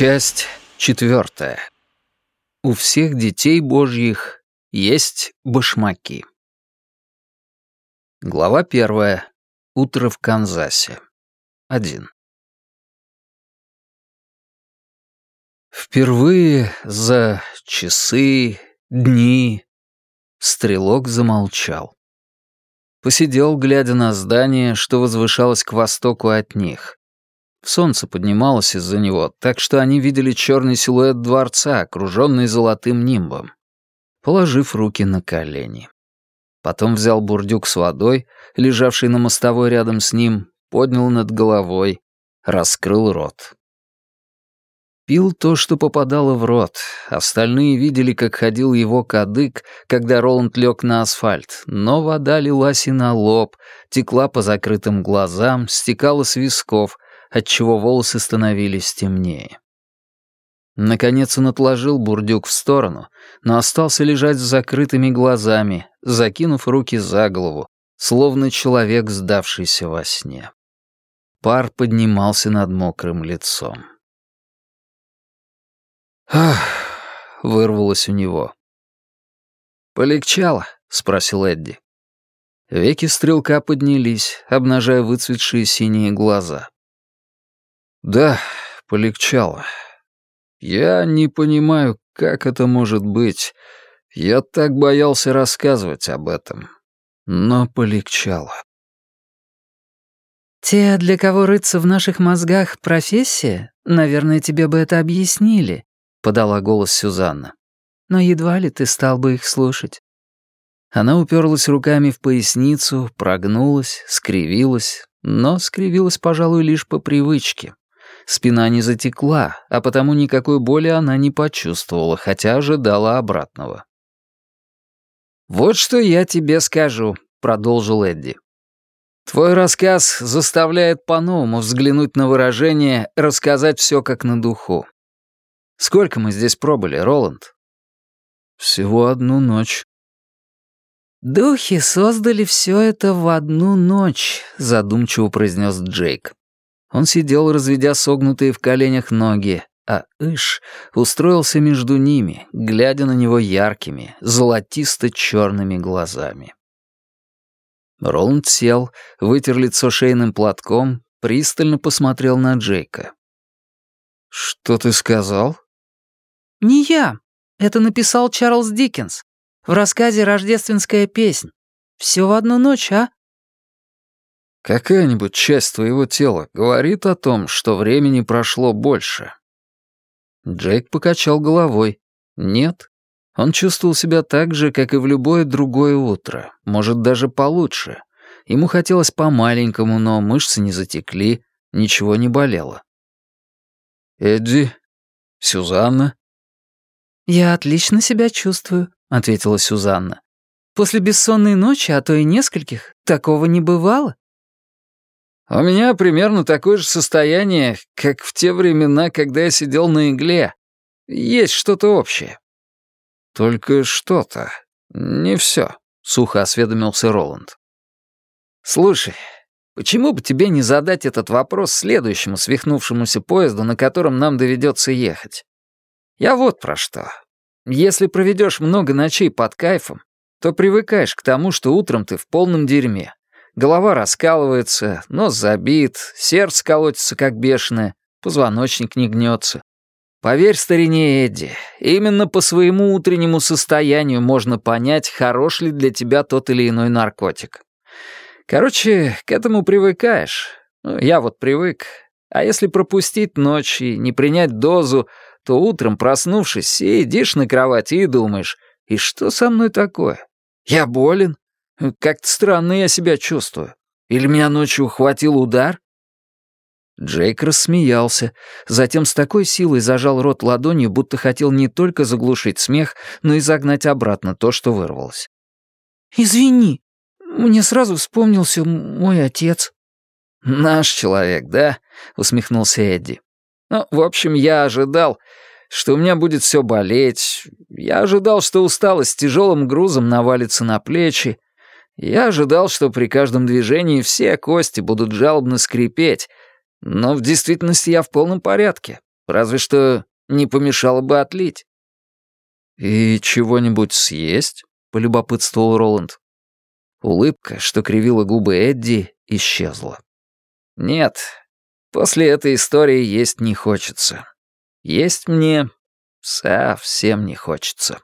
Часть четвертая. У всех детей божьих есть башмаки. Глава первая. Утро в Канзасе. Один. Впервые за часы, дни стрелок замолчал. Посидел, глядя на здание, что возвышалось к востоку от них. Солнце поднималось из-за него, так что они видели черный силуэт дворца, окруженный золотым нимбом. Положив руки на колени. Потом взял бурдюк с водой, лежавший на мостовой рядом с ним, поднял над головой, раскрыл рот. Пил то, что попадало в рот. Остальные видели, как ходил его кадык, когда Роланд лег на асфальт, но вода лилась и на лоб, текла по закрытым глазам, стекала с висков — отчего волосы становились темнее. Наконец он отложил бурдюк в сторону, но остался лежать с закрытыми глазами, закинув руки за голову, словно человек, сдавшийся во сне. Пар поднимался над мокрым лицом. «Ах!» — вырвалось у него. «Полегчало?» — спросил Эдди. Веки стрелка поднялись, обнажая выцветшие синие глаза. Да, полегчало. Я не понимаю, как это может быть. Я так боялся рассказывать об этом. Но полегчало. «Те, для кого рыться в наших мозгах профессия, наверное, тебе бы это объяснили», — подала голос Сюзанна. «Но едва ли ты стал бы их слушать». Она уперлась руками в поясницу, прогнулась, скривилась, но скривилась, пожалуй, лишь по привычке. Спина не затекла, а потому никакой боли она не почувствовала, хотя ожидала обратного. «Вот что я тебе скажу», — продолжил Эдди. «Твой рассказ заставляет по-новому взглянуть на выражение «рассказать все как на духу». Сколько мы здесь пробыли, Роланд?» «Всего одну ночь». «Духи создали все это в одну ночь», — задумчиво произнес Джейк. Он сидел, разведя согнутые в коленях ноги, а Иш устроился между ними, глядя на него яркими, золотисто-черными глазами. Роланд сел, вытер лицо шейным платком, пристально посмотрел на Джейка. «Что ты сказал?» «Не я. Это написал Чарльз Диккенс. В рассказе «Рождественская песнь». Все в одну ночь, а?» Какая-нибудь часть твоего тела говорит о том, что времени прошло больше?» Джейк покачал головой. «Нет. Он чувствовал себя так же, как и в любое другое утро, может, даже получше. Ему хотелось по-маленькому, но мышцы не затекли, ничего не болело». «Эдди? Сюзанна?» «Я отлично себя чувствую», — ответила Сюзанна. «После бессонной ночи, а то и нескольких, такого не бывало». У меня примерно такое же состояние, как в те времена, когда я сидел на игле. Есть что-то общее. Только что-то. Не все, сухо осведомился Роланд. Слушай, почему бы тебе не задать этот вопрос следующему свихнувшемуся поезду, на котором нам доведется ехать? Я вот про что. Если проведешь много ночей под кайфом, то привыкаешь к тому, что утром ты в полном дерьме, Голова раскалывается, нос забит, сердце колотится как бешеное, позвоночник не гнется. Поверь старине Эдди, именно по своему утреннему состоянию можно понять, хорош ли для тебя тот или иной наркотик. Короче, к этому привыкаешь. Ну, я вот привык. А если пропустить ночь и не принять дозу, то утром, проснувшись, сидишь на кровати и думаешь, и что со мной такое? Я болен? Как-то странно я себя чувствую. Или меня ночью ухватил удар? Джейк рассмеялся, затем с такой силой зажал рот ладонью, будто хотел не только заглушить смех, но и загнать обратно то, что вырвалось. «Извини, мне сразу вспомнился мой отец». «Наш человек, да?» — усмехнулся Эдди. «Ну, в общем, я ожидал, что у меня будет все болеть. Я ожидал, что усталость тяжелым грузом навалится на плечи. Я ожидал, что при каждом движении все кости будут жалобно скрипеть. Но в действительности я в полном порядке. Разве что не помешало бы отлить. «И чего-нибудь съесть?» — полюбопытствовал Роланд. Улыбка, что кривила губы Эдди, исчезла. «Нет, после этой истории есть не хочется. Есть мне совсем не хочется».